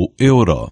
o euro.